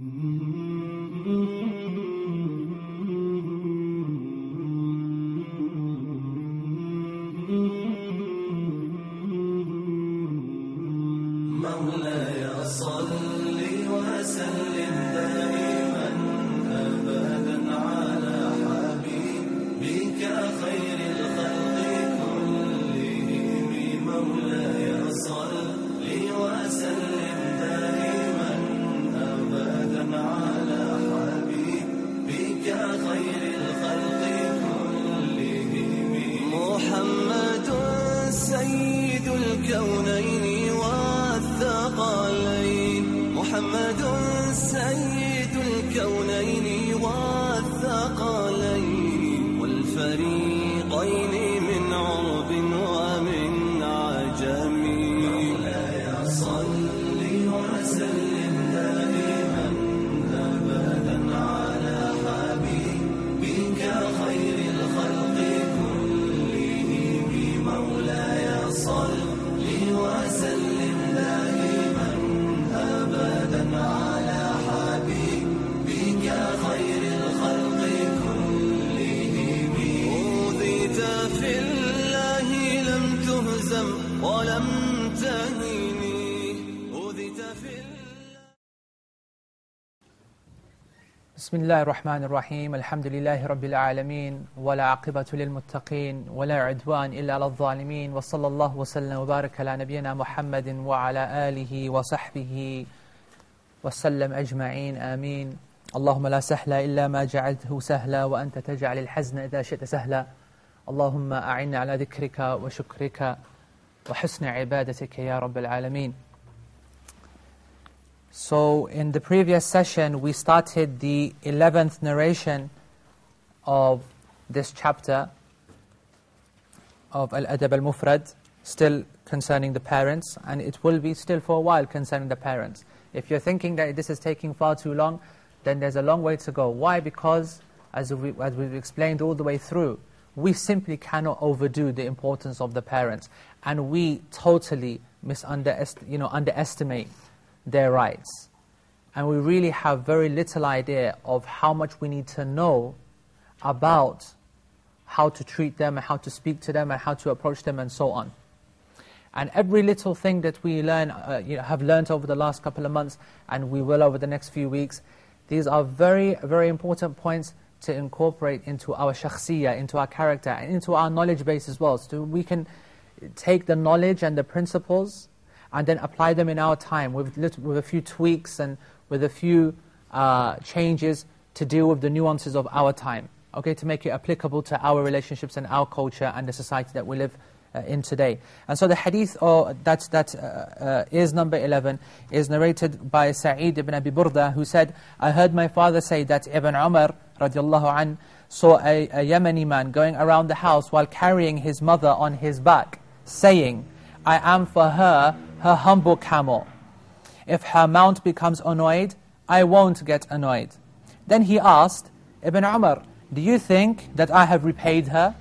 Mm-hmm. بسم الله الرحمن الرحيم الحمد لله رب العالمين ولا عقبة للمتقين ولا عدوان إلا على الظالمين وصلى الله وسلم وبارك على نبينا محمد وعلى آله وصحبه وسلم أجمعين آمين اللهم لا سهل إلا ما جعلته سهلا وأنت تجعل الحزن إذا شئت سهلا اللهم أعنا على ذكرك وشكرك وحسن عبادتك يا رب العالمين So in the previous session we started the 11th narration of this chapter of Al-Adab al-Mufrad still concerning the parents and it will be still for a while concerning the parents. If you're thinking that this is taking far too long then there's a long way to go. Why? Because as, we, as we've explained all the way through we simply cannot overdo the importance of the parents and we totally you know, underestimate their rights. And we really have very little idea of how much we need to know about how to treat them and how to speak to them and how to approach them and so on. And every little thing that we learn, uh, you know, have learned over the last couple of months and we will over the next few weeks, these are very, very important points to incorporate into our shakhsiyah, into our character, and into our knowledge base as well. So we can take the knowledge and the principles and then apply them in our time with, little, with a few tweaks and with a few uh, changes to deal with the nuances of our time, okay, to make it applicable to our relationships and our culture and the society that we live uh, in today. And so the hadith oh, that, that uh, uh, is number 11 is narrated by Sa'id ibn Abi Burda who said, I heard my father say that Ibn Umar radiallahu an, saw a, a Yemeni man going around the house while carrying his mother on his back, saying, I am for her her humble camel. If her mount becomes annoyed, I won't get annoyed. Then he asked, Ibn Umar, do you think that I have repaid her?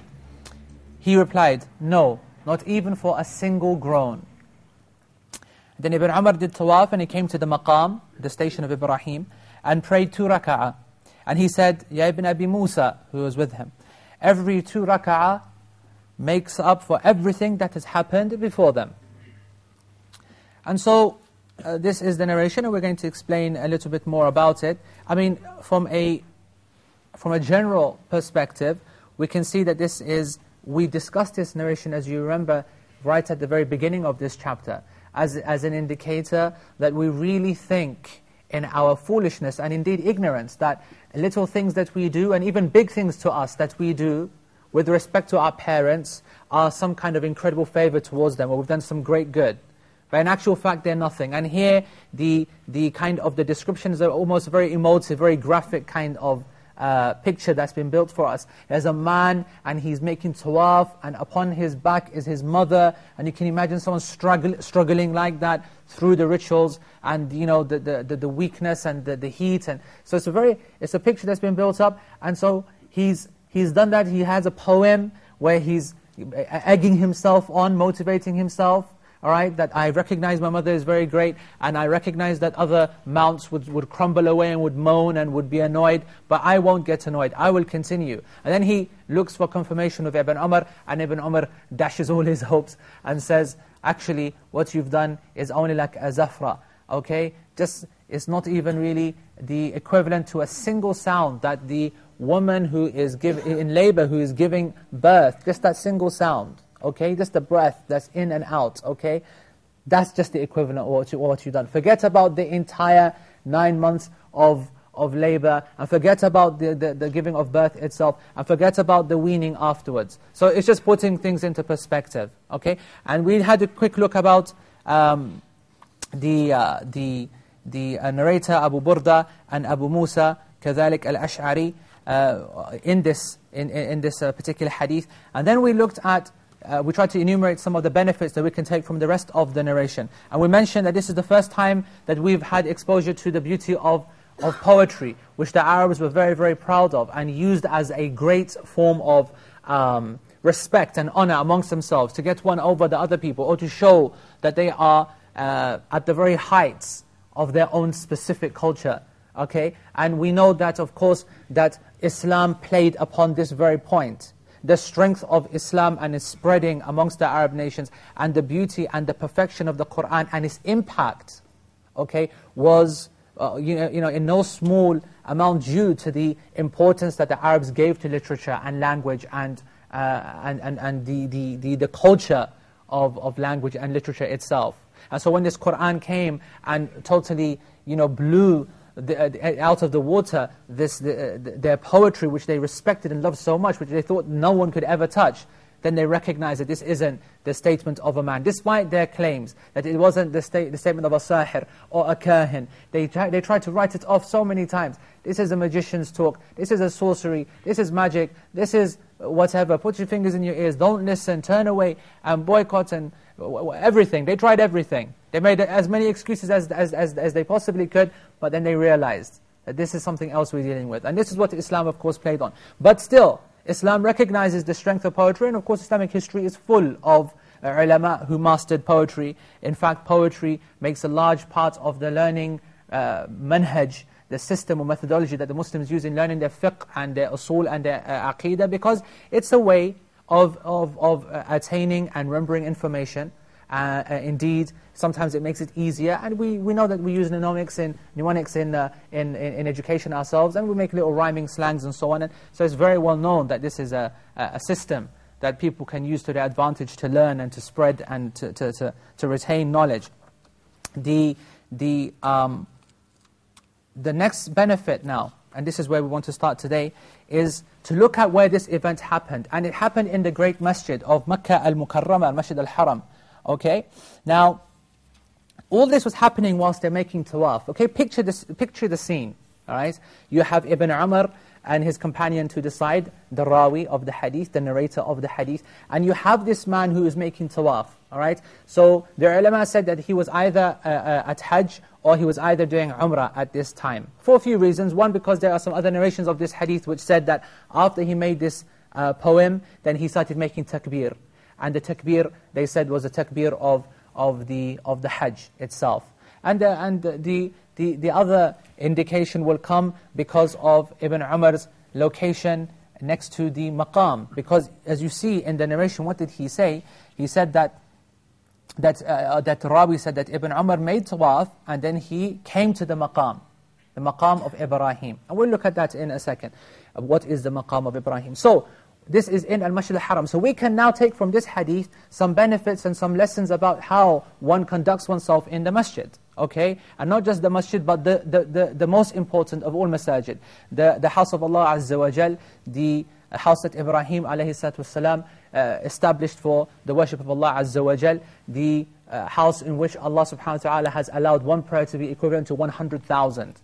He replied, no, not even for a single groan. Then Ibn Umar did tawaf and he came to the maqam, the station of Ibrahim, and prayed two raka'ah. And he said, Ya Ibn Abi Musa, who was with him, every two raka'ah makes up for everything that has happened before them. And so, uh, this is the narration, and we're going to explain a little bit more about it. I mean, from a, from a general perspective, we can see that this is, we discussed this narration, as you remember, right at the very beginning of this chapter, as, as an indicator that we really think in our foolishness and indeed ignorance, that little things that we do, and even big things to us that we do, with respect to our parents, are some kind of incredible favor towards them, or we've done some great good. But in actual fact, they're nothing. And here, the, the kind of the descriptions are almost very emotive, very graphic kind of uh, picture that's been built for us. There's a man, and he's making tawaf, and upon his back is his mother, and you can imagine someone struggle, struggling like that through the rituals, and you know the, the, the, the weakness and the, the heat. And so it's a very, it's a picture that's been built up, and so he's, he's done that. He has a poem where he's egging himself on, motivating himself, all right, that I recognize my mother is very great, and I recognize that other mounts would, would crumble away and would moan and would be annoyed, but I won't get annoyed, I will continue. And then he looks for confirmation of Ibn Umar, and Ibn Umar dashes all his hopes and says, actually, what you've done is only like a zafra, okay? Just, it's not even really the equivalent to a single sound that the woman who is give, in labor, who is giving birth, just that single sound, okay? Just the breath that's in and out, okay? That's just the equivalent of what, you, what you've done. Forget about the entire nine months of, of labor, and forget about the, the, the giving of birth itself, and forget about the weaning afterwards. So it's just putting things into perspective, okay? And we had a quick look about um, the, uh, the, the uh, narrator Abu Burda and Abu Musa, كذلك al-Ash'ari, uh, in this, in, in this uh, particular hadith. And then we looked at uh, we tried to enumerate some of the benefits that we can take from the rest of the narration. And we mentioned that this is the first time that we've had exposure to the beauty of, of poetry, which the Arabs were very, very proud of and used as a great form of um, respect and honor amongst themselves, to get one over the other people, or to show that they are uh, at the very heights of their own specific culture. Okay? And we know that, of course, that Islam played upon this very point the strength of Islam and its spreading amongst the Arab nations, and the beauty and the perfection of the Qur'an and its impact, okay, was uh, you, know, you know, in no small amount due to the importance that the Arabs gave to literature and language and, uh, and, and, and the, the, the, the culture of, of language and literature itself. And so when this Qur'an came and totally you know, blew the, uh, out of the water this, the, uh, their poetry, which they respected and loved so much, which they thought no one could ever touch, then they recognize that this isn't the statement of a man. Despite their claims that it wasn't the, sta the statement of a sahir or a kahin, they, they tried to write it off so many times. This is a magician's talk, this is a sorcery, this is magic, this is whatever. Put your fingers in your ears, don't listen, turn away, and boycott and everything. They tried everything. They made as many excuses as, as, as, as they possibly could, but then they realized that this is something else we're dealing with. And this is what Islam, of course, played on. But still, Islam recognizes the strength of poetry, and of course Islamic history is full of uh, ulama who mastered poetry. In fact, poetry makes a large part of the learning uh, manhaj, the system or methodology that the Muslims use in learning their fiqh and their usul and their uh, aqidah, because it's a way of, of, of uh, attaining and remembering information. Uh, uh, indeed, sometimes it makes it easier, and we, we know that we use mnemonics in, mnemonics in, uh, in, in, in, education ourselves, and we make little rhyming slangs and so on, and so it's very well known that this is a, a system that people can use to their advantage to learn and to spread and to, to, to, to retain knowledge. The, the, um, the next benefit now, and this is where we want to start today, is to look at where this event happened. And it happened in the great masjid of Makkah al-Mukarramah, al-Masjid al-Haram. Okay? Now, all this was happening whilst they're making tawaf. Okay? Picture, this, picture the scene. All right? You have Ibn Umar and his companion to decide, the rawi of the hadith, the narrator of the hadith. And you have this man who is making tawaf. All right? So the ulama said that he was either uh, uh, at Hajj or he was either doing Umrah at this time. For a few reasons. One, because there are some other narrations of this hadith which said that after he made this uh, poem, then he started making takbir. And the takbir, they said, was a takbir of, of, the, of the Hajj itself. And, uh, and the, the, the other indication will come because of Ibn Umar's location next to the maqam. Because as you see in the narration, what did he say? He said that that, uh, that Rawi said that Ibn Umar made tawaf and then he came to the maqam, the maqam of Ibrahim. And we'll look at that in a second. What is the maqam of Ibrahim? So, this is in Al-Masjid al-Haram. So we can now take from this hadith some benefits and some lessons about how one conducts oneself in the masjid. Okay? And not just the masjid, but the, the, the, the most important of all masajid. The, the house of Allah Azza wa Jal, the house that Ibrahim alayhi uh, established for the worship of Allah Azza wa Jal, the uh, house in which Allah subhanahu wa ta'ala has allowed one prayer to be equivalent to 100,000.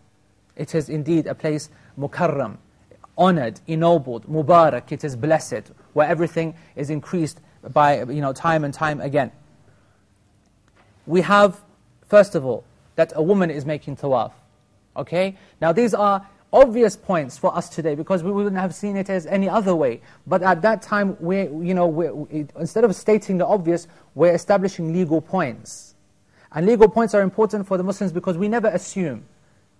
It is indeed a place mukarram, honored, ennobled, mubarak, it is blessed, where everything is increased by you know, time and time again. We have, first of all, that a woman is making tawaf. Okay? Now these are obvious points for us today because we wouldn't have seen it as any other way. But at that time, we, you know, we, instead of stating the obvious, we're establishing legal points. And legal points are important for the Muslims because we never assume.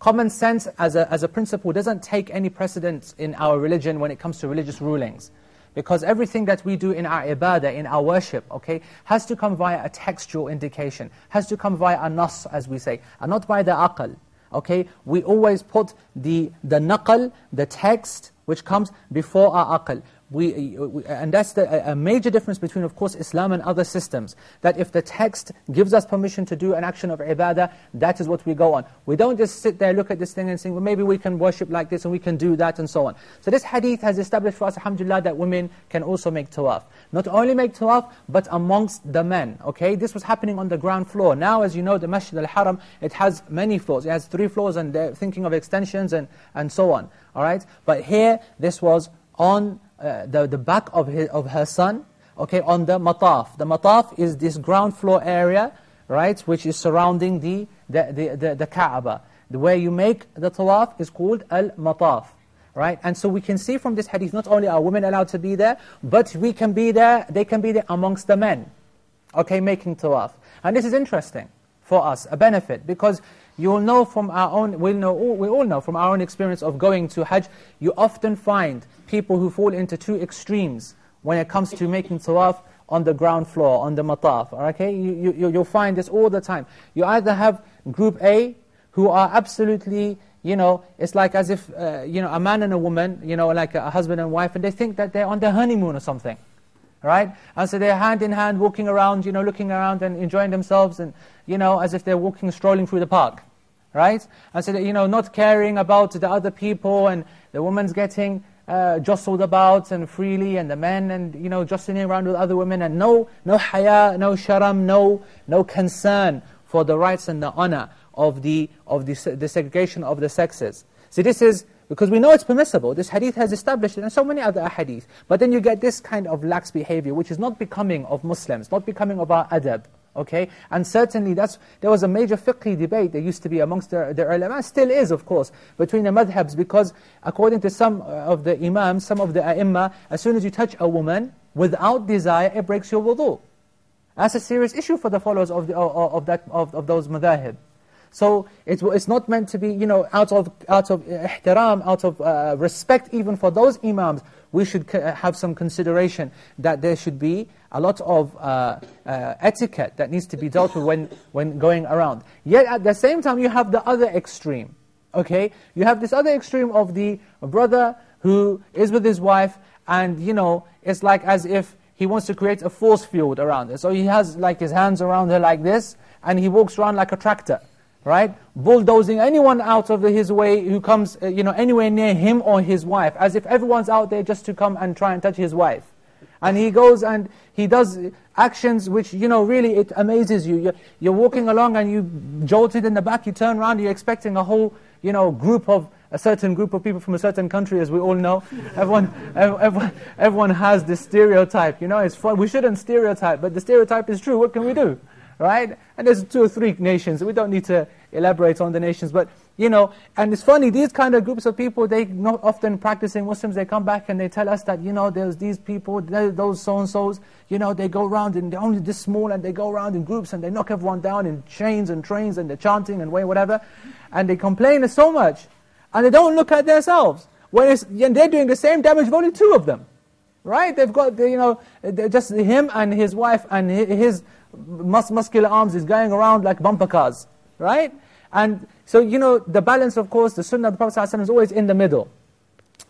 Common sense as a, as a principle doesn't take any precedence in our religion when it comes to religious rulings. Because everything that we do in our ibadah, in our worship, okay, has to come via a textual indication, has to come via a nas, as we say, and not by the aql. Okay, we always put the, the naql, the text, which comes before our aql Uh, we, and that's the, a major difference between, of course, Islam and other systems. That if the text gives us permission to do an action of ibadah, that is what we go on. We don't just sit there, look at this thing and think, well, maybe we can worship like this and we can do that and so on. So this hadith has established for us, alhamdulillah, that women can also make tawaf. Not only make tawaf, but amongst the men. Okay, This was happening on the ground floor. Now, as you know, the Masjid al-Haram, it has many floors. It has three floors and they're thinking of extensions and, and so on. All right, But here, this was on uh, the, the back of, his, of her son, okay, on the mataf. The mataf is this ground floor area, right, which is surrounding the, the, the, the, the Kaaba. The way you make the tawaf is called al-mataf. Right? And so we can see from this hadith, not only are women allowed to be there, but we can be there, they can be there amongst the men, okay, making tawaf. And this is interesting for us, a benefit, because you'll know from our own, we'll know, we all know from our own experience of going to Hajj, you often find people who fall into two extremes when it comes to making tawaf on the ground floor, on the mataf. Okay? You, you, you'll find this all the time. You either have group A, who are absolutely, you know, it's like as if, uh, you know, a man and a woman, you know, like a husband and wife, and they think that they're on their honeymoon or something. Right? And so they're hand in hand walking around, you know, looking around and enjoying themselves, and, you know, as if they're walking, strolling through the park. Right? And so, that, you know, not caring about the other people, and the woman's getting uh, jostled about and freely, and the men, and you know, jostling around with other women, and no, no haya, no sharam, no, no concern for the rights and the honor of the of the, the segregation of the sexes. See, this is because we know it's permissible. This hadith has established it, and so many other hadith. But then you get this kind of lax behavior, which is not becoming of Muslims, not becoming of our adab. Okay? And certainly that's, there was a major fiqh debate that used to be amongst the, the ulama, still is of course, between the madhabs because according to some of the imams, some of the ai as soon as you touch a woman without desire, it breaks your wudu. That's a serious issue for the followers of, the, of, that, of, of those madhahib. So it's, it's not meant to be, you know, out of, out of ihtiram, out of uh, respect even for those imams, we should have some consideration that there should be a lot of uh, uh, etiquette that needs to be dealt with when, when going around. Yet at the same time, you have the other extreme. Okay? You have this other extreme of the brother who is with his wife, and, you know, it's like as if he wants to create a force field around her. So he has like his hands around her like this, and he walks around like a tractor right? Bulldozing anyone out of his way who comes, uh, you know, anywhere near him or his wife, as if everyone's out there just to come and try and touch his wife. And he goes and he does actions which, you know, really it amazes you. You're, you're walking along and you jolted in the back, you turn around, you're expecting a whole, you know, group of, a certain group of people from a certain country, as we all know. everyone, everyone, everyone has this stereotype, you know, it's. We shouldn't stereotype, but the stereotype is true. What can we do? Right? And there's two or three nations. We don't need to elaborate on the nations, but you know, and it's funny, these kind of groups of people, they not often practicing Muslims, they come back and they tell us that, you know, there's these people, those so-and-sos, you know, they go around and they're only this small and they go around in groups and they knock everyone down in chains and trains and they're chanting and way whatever. And they complain so much. And they don't look at themselves. When they're doing the same damage, only two of them. Right? They've got, you know, just him and his wife and his mus muscular arms is going around like bumper cars, right? And so, you know, the balance, of course, the sunnah of the Prophet ﷺ is always in the middle.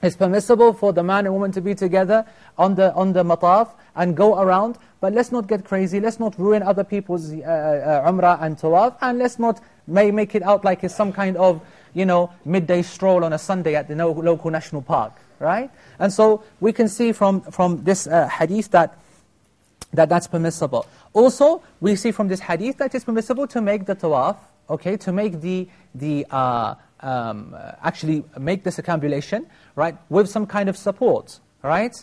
It's permissible for the man and woman to be together on the, on the mataf and go around, but let's not get crazy, let's not ruin other people's uh, uh, umrah and tawaf, and let's not may make it out like it's some kind of, you know, midday stroll on a Sunday at the local national park, right? And so we can see from, from this uh, hadith that that that's permissible. Also, we see from this hadith that it's permissible to make the tawaf, okay, to make the, the uh, um, actually make the circumambulation, right, with some kind of support, right?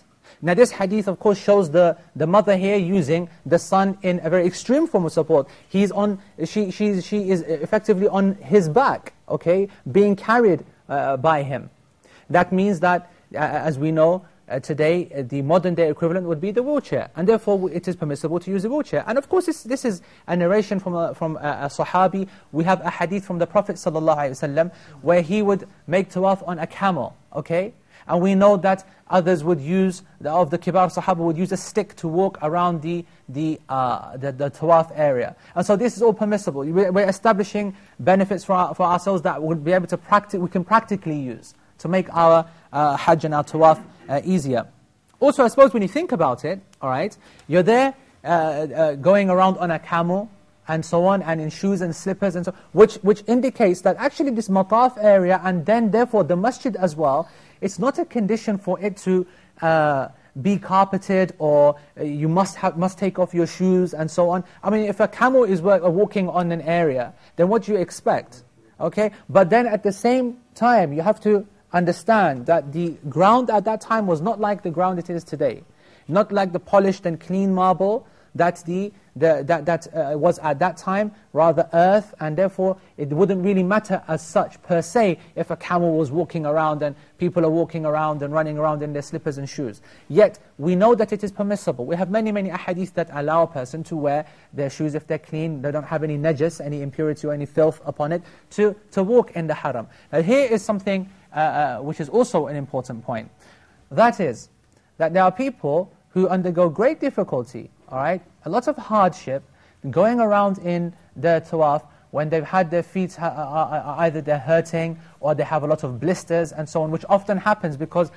Now this hadith of course shows the, the mother here using the son in a very extreme form of support. He's on, she, she, she is effectively on his back, okay, being carried uh, by him. That means that, uh, as we know, uh, today, uh, the modern day equivalent would be the wheelchair. And therefore, it is permissible to use a wheelchair. And of course, this, this is a narration from, a, from a, a Sahabi. We have a hadith from the Prophet ﷺ where he would make tawaf on a camel, okay? And we know that others would use, the, of the Kibar Sahaba would use a stick to walk around the, the, uh, the, the tawaf area. And so this is all permissible. We're establishing benefits for, our, for ourselves that we'll be able to practice, we can practically use to make our uh, hajj and our tawaf uh, easier. Also, I suppose when you think about it, all right, you're there uh, uh, going around on a camel and so on, and in shoes and slippers and so which, which indicates that actually this mataf area, and then therefore the masjid as well, it's not a condition for it to uh, be carpeted or uh, you must, have, must take off your shoes and so on. I mean, if a camel is walking on an area, then what do you expect? Okay, but then at the same time, you have to understand that the ground at that time was not like the ground it is today. Not like the polished and clean marble that, the, the that, that uh, was at that time, rather earth, and therefore it wouldn't really matter as such per se if a camel was walking around and people are walking around and running around in their slippers and shoes. Yet, we know that it is permissible. We have many, many ahadith that allow a person to wear their shoes if they're clean, they don't have any najas, any impurity or any filth upon it, to, to walk in the haram. Now here is something uh, uh, which is also an important point. That is, that there are people who undergo great difficulty, all right, a lot of hardship, going around in their tawaf when they've had their feet, uh, uh, either they're hurting or they have a lot of blisters and so on, which often happens because,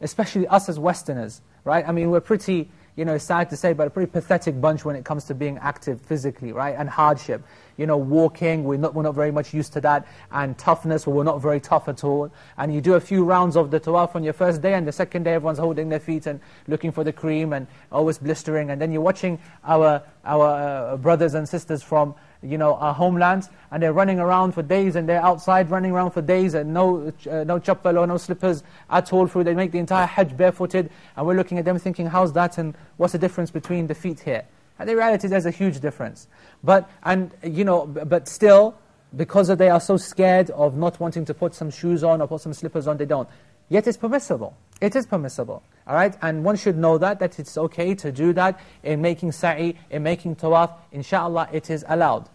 especially us as Westerners, right? I mean, we're pretty, you know, sad to say, but a pretty pathetic bunch when it comes to being active physically, right? And hardship you know, walking, we're not, we're not very much used to that, and toughness, well, we're not very tough at all. And you do a few rounds of the tawaf on your first day, and the second day everyone's holding their feet and looking for the cream and always blistering, and then you're watching our, our uh, brothers and sisters from you know, our homelands, and they're running around for days, and they're outside running around for days, and no, uh, no chappal or no slippers at all through. They make the entire hajj barefooted, and we're looking at them thinking, how's that, and what's the difference between the feet here? And in reality, there's a huge difference. But, and, you know, but still, because they are so scared of not wanting to put some shoes on or put some slippers on, they don't. Yet it's permissible. It is permissible. All right? And one should know that, that it's okay to do that in making sa'i, in making tawaf. Inshallah, it is allowed.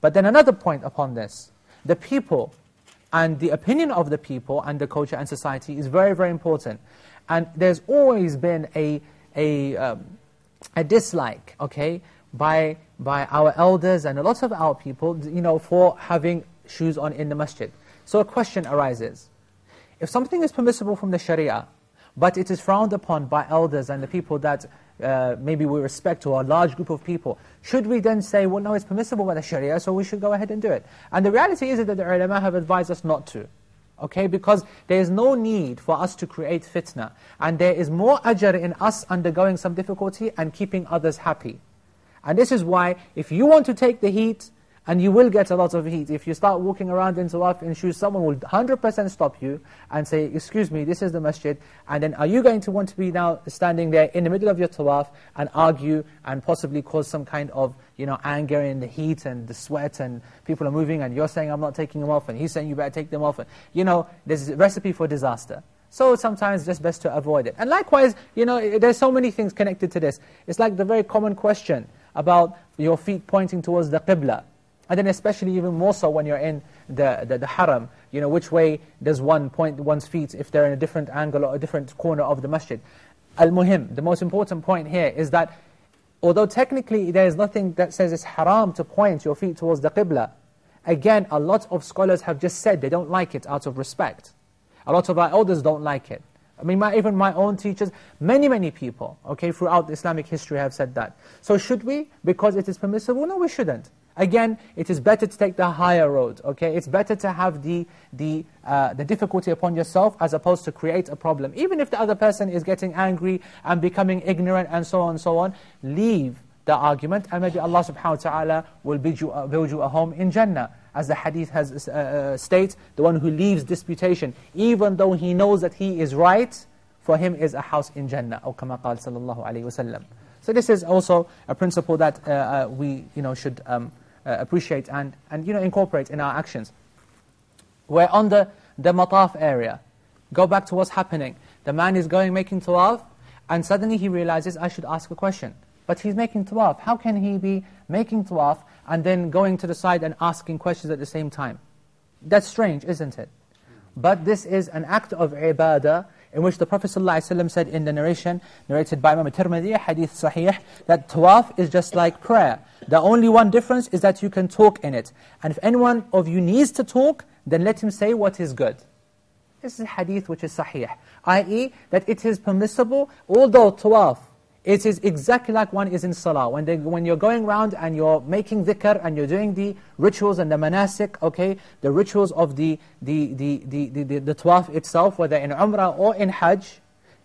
But then another point upon this. The people and the opinion of the people and the culture and society is very, very important. And there's always been a, a um, a dislike, okay, by, by our elders and a lot of our people, you know, for having shoes on in the masjid. So a question arises. If something is permissible from the sharia, but it is frowned upon by elders and the people that uh, maybe we respect to a large group of people, should we then say, well, no, it's permissible by the sharia, so we should go ahead and do it? And the reality is that the ulama have advised us not to okay? Because there is no need for us to create fitna. And there is more ajr in us undergoing some difficulty and keeping others happy. And this is why, if you want to take the heat, and you will get a lot of heat. If you start walking around in tawaf in shoes, someone will 100% stop you and say, excuse me, this is the masjid. And then are you going to want to be now standing there in the middle of your tawaf and argue and possibly cause some kind of you know, anger in the heat and the sweat and people are moving and you're saying, I'm not taking them off and he's saying, you better take them off. And, you know, there's a recipe for disaster. So sometimes just best to avoid it. And likewise, you know, there's so many things connected to this. It's like the very common question about your feet pointing towards the qibla. And then especially even more so when you're in the, the, the, haram, you know, which way does one point one's feet if they're in a different angle or a different corner of the masjid. Al-Muhim, the most important point here is that although technically there is nothing that says it's haram to point your feet towards the qibla, again, a lot of scholars have just said they don't like it out of respect. A lot of our elders don't like it. I mean, my, even my own teachers, many, many people, okay, throughout Islamic history have said that. So should we? Because it is permissible? No, we shouldn't. Again, it is better to take the higher road, okay? It's better to have the, the, uh, the difficulty upon yourself as opposed to create a problem. Even if the other person is getting angry and becoming ignorant and so on and so on, leave the argument and maybe Allah subhanahu wa ta'ala will build you, uh, build you a home in Jannah. As the hadith has uh, uh, states, the one who leaves disputation, even though he knows that he is right, for him is a house in Jannah. Or kama qal sallallahu alayhi. So this is also a principle that uh, uh, we you know, should um, Uh, appreciate and, and you know, incorporate in our actions. We're on the, the mataf area. Go back to what's happening. The man is going making tawaf, and suddenly he realizes, I should ask a question. But he's making tawaf. How can he be making tawaf and then going to the side and asking questions at the same time? That's strange, isn't it? But this is an act of ibadah in which the Prophet ﷺ said in the narration, narrated by Imam Tirmidhi, hadith sahih, that tawaf is just like prayer. The only one difference is that you can talk in it. And if anyone of you needs to talk, then let him say what is good. This is a hadith which is sahih, i.e. that it is permissible, although tawaf, it is exactly like one is in salah. When, they, when you're going around and you're making dhikr and you're doing the rituals and the manasik, okay, the rituals of the, the, the, the, the, the, the tawaf itself, whether in umrah or in hajj,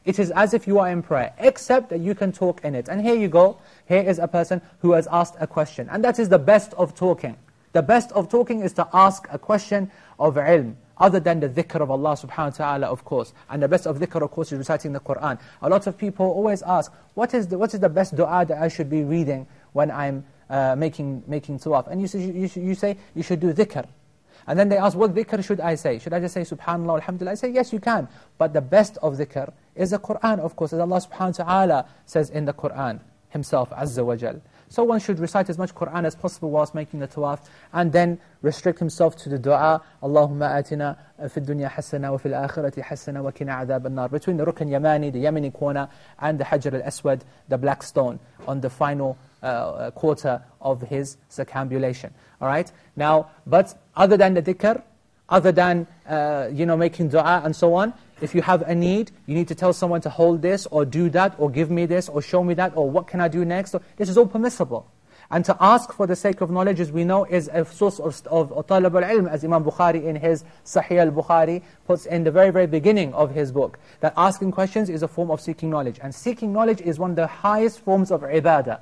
it is as if you are in prayer, except that you can talk in it. And here you go, here is a person who has asked a question. And that is the best of talking. The best of talking is to ask a question of ilm other than the dhikr of Allah subhanahu wa ta'ala, of course. And the best of dhikr, of course, is reciting the Qur'an. A lot of people always ask, what is the, what is the best dua that I should be reading when I'm uh, making, making tawaf? And you you, you say, you should do dhikr. And then they ask, what dhikr should I say? Should I just say subhanallah, alhamdulillah? I say, yes, you can. But the best of dhikr is the Qur'an, of course, as Allah subhanahu wa ta'ala says in the Qur'an himself, azza wa jal. So one should recite as much Qur'an as possible whilst making the tawaf, and then restrict himself to the dua, Allahumma atina fi dunya hasana wa fil akhirati hasana wa kina adhab al-nar. Between the Rukn Yamani, the Yemeni corner, and the Hajar al-Aswad, the black stone, on the final uh, quarter of his circumambulation. All right? Now, but other than the dhikr, other than uh, you know making dua and so on, if you have a need, you need to tell someone to hold this, or do that, or give me this, or show me that, or what can I do next? This is all permissible. And to ask for the sake of knowledge, as we know, is a source of, of, of talab al-ilm, as Imam Bukhari in his Sahih al-Bukhari puts in the very, very beginning of his book, that asking questions is a form of seeking knowledge. And seeking knowledge is one of the highest forms of ibadah.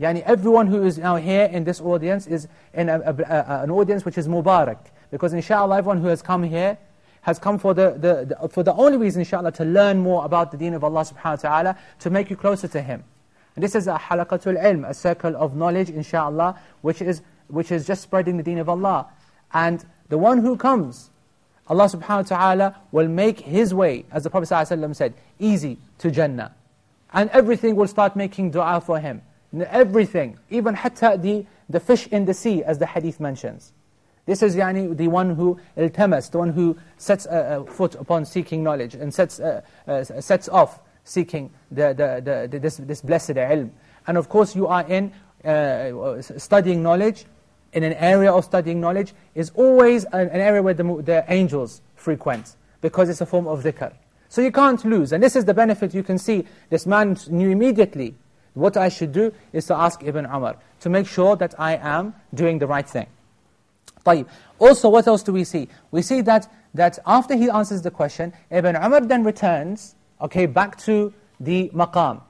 Yani everyone who is now here in this audience is in a, a, a, an audience which is mubarak. Because inshallah, everyone who has come here has come for the, the, the, for the only reason, inshallah, to learn more about the deen of Allah subhanahu wa ta'ala, to make you closer to Him. And this is a halaqatul ilm, a circle of knowledge, inshallah, which is, which is just spreading the deen of Allah. And the one who comes, Allah subhanahu wa ta'ala will make his way, as the Prophet ﷺ said, easy to Jannah. And everything will start making dua for him. Everything, even hatta the, the fish in the sea, as the hadith mentions. This is yani, the one who iltamas, the one who sets a, a foot upon seeking knowledge and sets, uh, uh, sets off seeking the, the, the, this, this blessed ilm. And of course you are in uh, studying knowledge, in an area of studying knowledge, is always an, an area where the, the angels frequent, because it's a form of dhikr. So you can't lose. And this is the benefit you can see. This man knew immediately, what I should do is to ask Ibn Umar, to make sure that I am doing the right thing. طيب. Also, what else do we see? We see that, that after he answers the question, Ibn Umar then returns okay, back to the maqam,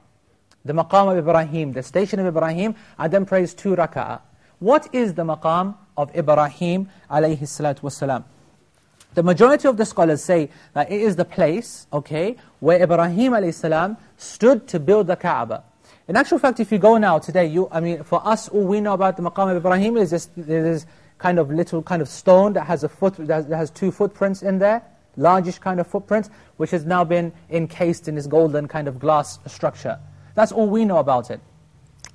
the maqam of Ibrahim, the station of Ibrahim, and then prays two raka'ah. What is the maqam of Ibrahim alayhi salatu wasalam? The majority of the scholars say that it is the place, okay, where Ibrahim alayhi salam stood to build the Kaaba. In actual fact, if you go now today, you, I mean, for us, all we know about the maqam Ibrahim is this, this kind of little kind of stone that has a foot that has two footprints in there, largish kind of footprint, which has now been encased in this golden kind of glass structure. That's all we know about it.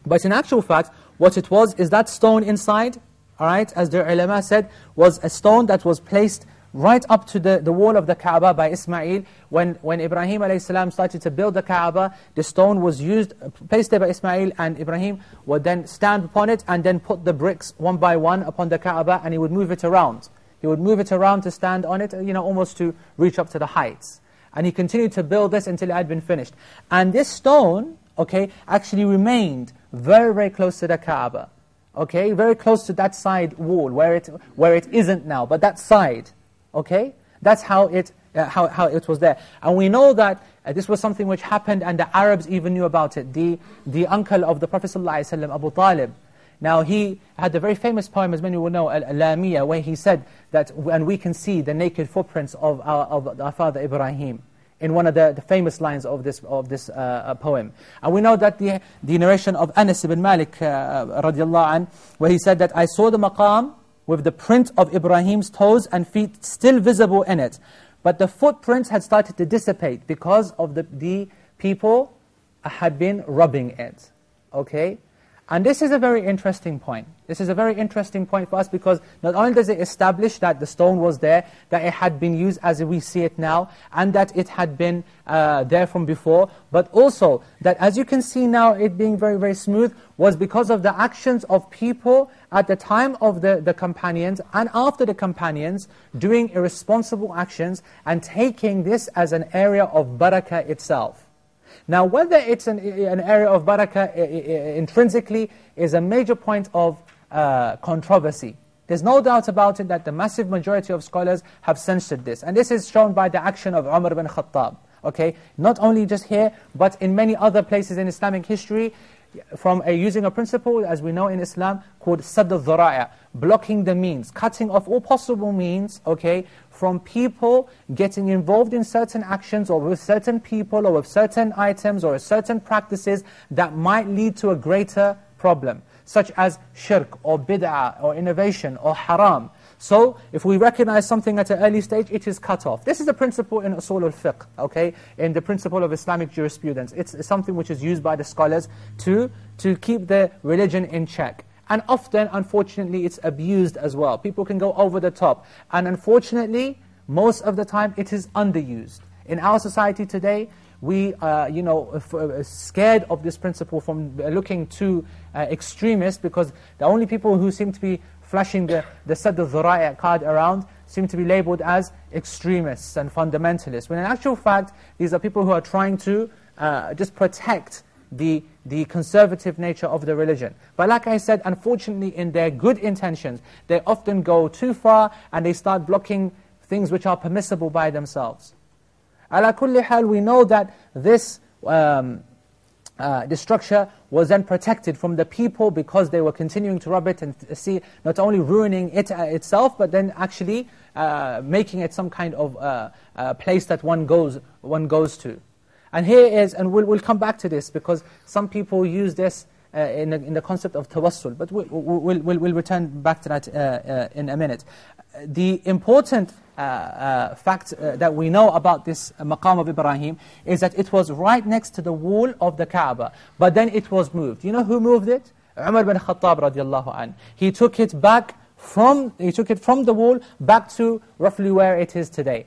But in actual fact, what it was is that stone inside, all right, as the ulama said, was a stone that was placed right up to the, the wall of the Kaaba by Ismail. When, when Ibrahim a.s. started to build the Kaaba, the stone was used, placed there by Ismail, and Ibrahim would then stand upon it and then put the bricks one by one upon the Kaaba, and he would move it around. He would move it around to stand on it, you know, almost to reach up to the heights. And he continued to build this until it had been finished. And this stone, okay, actually remained very, very close to the Kaaba. Okay, very close to that side wall, where it, where it isn't now, but that side. Okay? That's how it, uh, how, how it was there. And we know that uh, this was something which happened and the Arabs even knew about it. The, the uncle of the Prophet ﷺ, Abu Talib, now he had a very famous poem, as many will know, Al-Lamiyah, where he said that, and we can see the naked footprints of our, of our father Ibrahim in one of the, the famous lines of this, of this uh, uh poem. And we know that the, the narration of Anas ibn Malik, uh, radiallahu anh, where he said that, I saw the maqam, with the print of Ibrahim's toes and feet still visible in it. But the footprints had started to dissipate because of the, the people had been rubbing it. Okay? And this is a very interesting point. This is a very interesting point for us because not only does it establish that the stone was there, that it had been used as we see it now, and that it had been uh, there from before, but also that as you can see now, it being very, very smooth, was because of the actions of people at the time of the, the companions and after the companions, doing irresponsible actions and taking this as an area of barakah itself. Now, whether it's an, an area of barakah intrinsically is a major point of uh, controversy. There's no doubt about it that the massive majority of scholars have censored this. And this is shown by the action of Umar ibn Khattab. Okay? Not only just here, but in many other places in Islamic history, from a, using a principle, as we know in Islam, called sadd al blocking the means, cutting off all possible means, okay, from people getting involved in certain actions or with certain people or with certain items or certain practices that might lead to a greater problem, such as shirk or bid'ah or innovation or haram. So, if we recognize something at an early stage, it is cut off. This is a principle in usul al-fiqh, okay? In the principle of Islamic jurisprudence. It's something which is used by the scholars to, to keep the religion in check. And often, unfortunately, it's abused as well. People can go over the top. And unfortunately, most of the time, it is underused. In our society today, we are, you know, uh, scared of this principle from looking too uh, extremist because the only people who seem to be flashing the, the Sadd al card around seem to be labeled as extremists and fundamentalists. When in actual fact, these are people who are trying to uh, just protect the, the conservative nature of the religion. But like I said, unfortunately in their good intentions, they often go too far and they start blocking things which are permissible by themselves. Ala kulli hal, we know that this um, uh, the structure was then protected from the people because they were continuing to rub it and see not only ruining it uh, itself, but then actually uh, making it some kind of uh, uh, place that one goes, one goes to. And here is, and we'll, we'll come back to this because some people use this in, the, in the concept of tawassul, but we'll, we'll, we'll, we'll return back to that in a minute. The important fact uh, that we know about this maqam of Ibrahim is that it was right next to the wall of the Kaaba, but then it was moved. You know who moved it? Umar bin Khattab radiallahu anh. He took it back from, he took it from the wall back to roughly where it is today.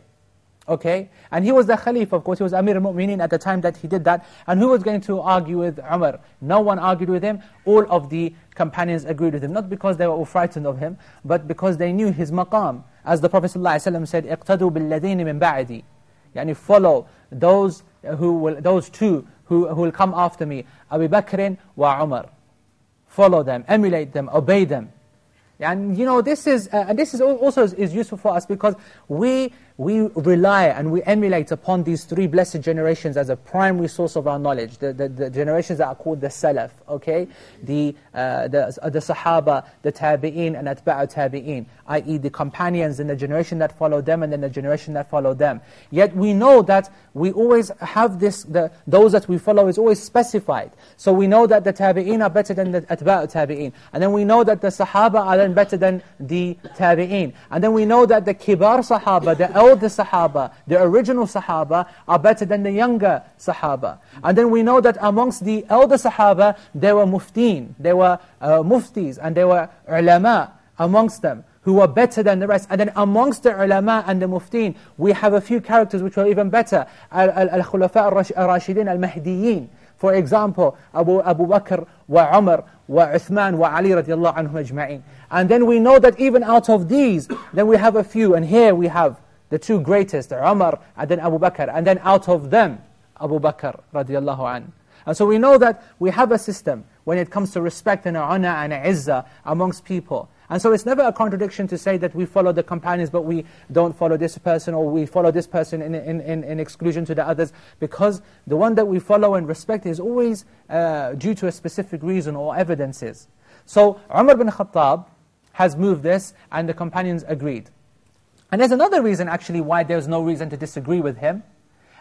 Okay? And he was the Khalif, of course, he was Amir al-Mu'mineen at the time that he did that. And who was going to argue with Umar? No one argued with him. All of the companions agreed with him. Not because they were all frightened of him, but because they knew his maqam. As the Prophet ﷺ said, اقتدوا بالذين من بعدي. Yani follow those who will, those two who, who will come after me. Abu Bakr wa Umar. Follow them, emulate them, obey them. And you know, this is, uh, and this is also is, is useful for us because we we rely and we emulate upon these three blessed generations as a primary source of our knowledge. The, the, the generations that are called the Salaf, okay? The, uh, the, uh, the Sahaba, the Tabi'een and Atba'u Tabi'een, i.e. the companions and the generation that followed them and then the generation that followed them. Yet we know that we always have this, the, those that we follow is always specified. So we know that the Tabi'een are better than the Atba'u Tabi'een. And then we know that the Sahaba are then better than the Tabi'een. And then we know that the Kibar Sahaba, the older Sahaba, the original Sahaba, are better than the younger Sahaba. And then we know that amongst the elder Sahaba, there were muftiin, there were uh, muftis, and there were ulama amongst them who were better than the rest. And then amongst the ulama and the muftiin, we have a few characters which were even better. Al-Khulafa al-Rashidin al-Mahdiyin. For example, Abu, Abu Bakr wa Umar wa Uthman wa Ali radiallahu anhum ajma'in. And then we know that even out of these, then we have a few. And here we have the two greatest, Umar and then Abu Bakr, and then out of them, Abu Bakr radiallahu an. And so we know that we have a system when it comes to respect and honor and izzah amongst people. And so it's never a contradiction to say that we follow the companions but we don't follow this person or we follow this person in, in, in, in exclusion to the others because the one that we follow and respect is always uh, due to a specific reason or evidences. So Umar bin Khattab has moved this and the companions agreed. And there's another reason actually why there's no reason to disagree with him,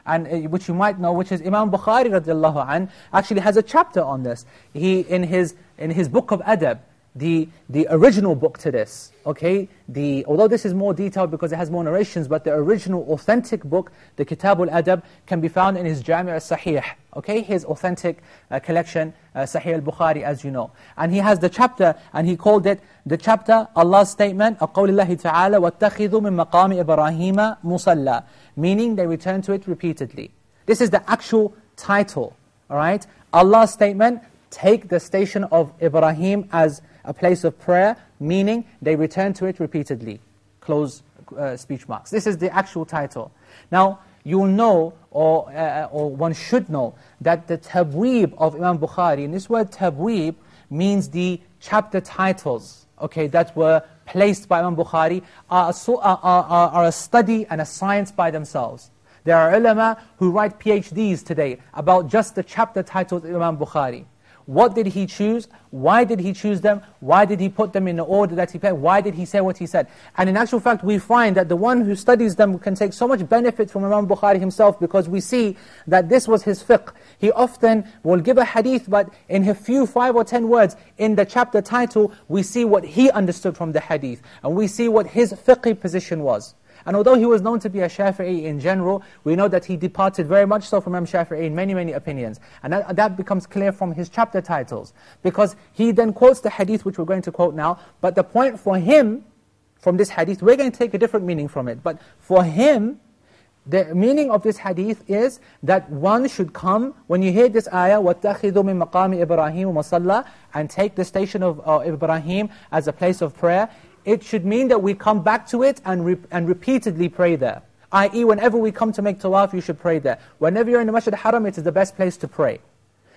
and uh, which you might know, which is Imam Bukhari radiallahu an, actually has a chapter on this. He, in his, in his book of adab, the, the original book to this, okay? The, although this is more detailed because it has more narrations, but the original authentic book, the Kitab al-Adab, can be found in his Jami' al-Sahih, okay? His authentic uh, collection, uh, Sahih al-Bukhari, as you know. And he has the chapter, and he called it, the chapter, Allah's statement, أَقَوْلِ اللَّهِ تَعَالَى وَاتَّخِذُوا مِن مَقَامِ إِبْرَاهِيمَ مُصَلَّى Meaning, they return to it repeatedly. This is the actual title, all right? Allah's statement, take the station of Ibrahim as a place of prayer, meaning they return to it repeatedly. Close uh, speech marks. This is the actual title. Now, you'll know, or, uh, or one should know, that the tabweeb of Imam Bukhari, and this word tabweeb means the chapter titles, okay, that were placed by Imam Bukhari, are, are, are, are a study and a science by themselves. There are ulama who write PhDs today about just the chapter titles of Imam Bukhari. What did he choose? Why did he choose them? Why did he put them in the order that he put? Why did he say what he said? And in actual fact, we find that the one who studies them can take so much benefit from Imam Bukhari himself because we see that this was his fiqh. He often will give a hadith, but in a few five or ten words, in the chapter title, we see what he understood from the hadith. And we see what his fiqh position was. And although he was known to be a Shafi'i in general, we know that he departed very much so from Imam Shafi'i in many, many opinions. And that, that becomes clear from his chapter titles. Because he then quotes the hadith which we're going to quote now, but the point for him, from this hadith, we're going to take a different meaning from it. But for him, the meaning of this hadith is that one should come, when you hear this ayah, وَاتَّخِذُوا مِن مَقَامِ إِبْرَاهِيمُ مَصَلَّى and take the station of uh, Ibrahim as a place of prayer, it should mean that we come back to it and, re and repeatedly pray there. I.e., whenever we come to make tawaf, you should pray there. Whenever you're in the Masjid Haram, it is the best place to pray.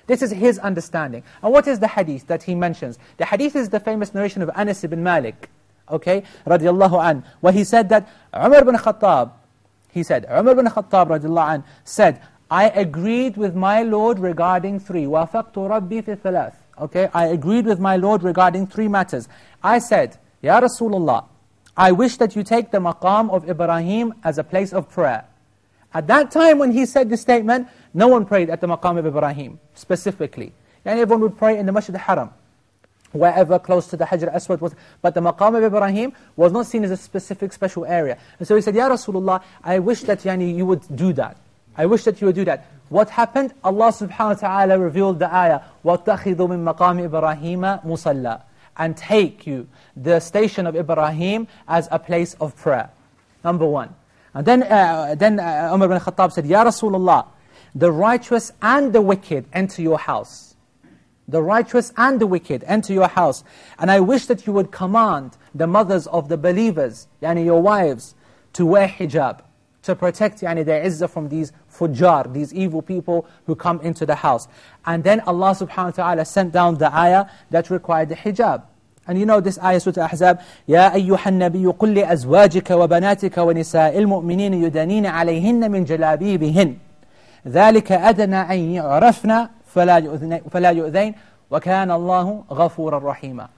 This is his understanding. And what is the hadith that he mentions? The hadith is the famous narration of Anas ibn Malik, okay, radiallahu an, where he said that Umar ibn Khattab, he said, Umar ibn Khattab radiallahu an, said, I agreed with my Lord regarding three. وَافَقْتُ رَبِّي فِي ثَلَاث Okay, I agreed with my Lord regarding three matters. I said, Ya Rasulullah, I wish that you take the maqam of Ibrahim as a place of prayer. At that time when he said this statement, no one prayed at the maqam of Ibrahim, specifically. And everyone would pray in the Masjid al-Haram, wherever close to the Hajar Aswad was. But the maqam of Ibrahim was not seen as a specific special area. And so he said, Ya Rasulullah, I wish that yani, you would do that. I wish that you would do that. What happened? Allah subhanahu wa ta'ala revealed the ayah, وَاتَّخِذُوا مِن مَقَامِ إِبْرَاهِيمَ مُصَلَّى and take you the station of Ibrahim as a place of prayer. Number one. And then, uh, then uh, Umar ibn Khattab said, Ya Rasulullah, the righteous and the wicked enter your house. The righteous and the wicked enter your house. And I wish that you would command the mothers of the believers, yani your wives, to wear hijab, to protect yani, their izzah from these fujjar, these evil people who come into the house. And then Allah subhanahu wa ta'ala sent down the ayah that required the hijab. And you know this ayah, Surah Ahzab, يَا أَيُّهَا النَّبِيُّ قُلْ لِأَزْوَاجِكَ وَبَنَاتِكَ وَنِسَاءِ الْمُؤْمِنِينَ يُدَنِينَ عَلَيْهِنَّ مِنْ جَلَابِيبِهِنَّ ذَلِكَ أَدْنَى أَنْ يُعْرَفْنَ فَلَا يُؤْذَيْنَ وَكَانَ اللَّهُ غَفُورًا رَحِيمًا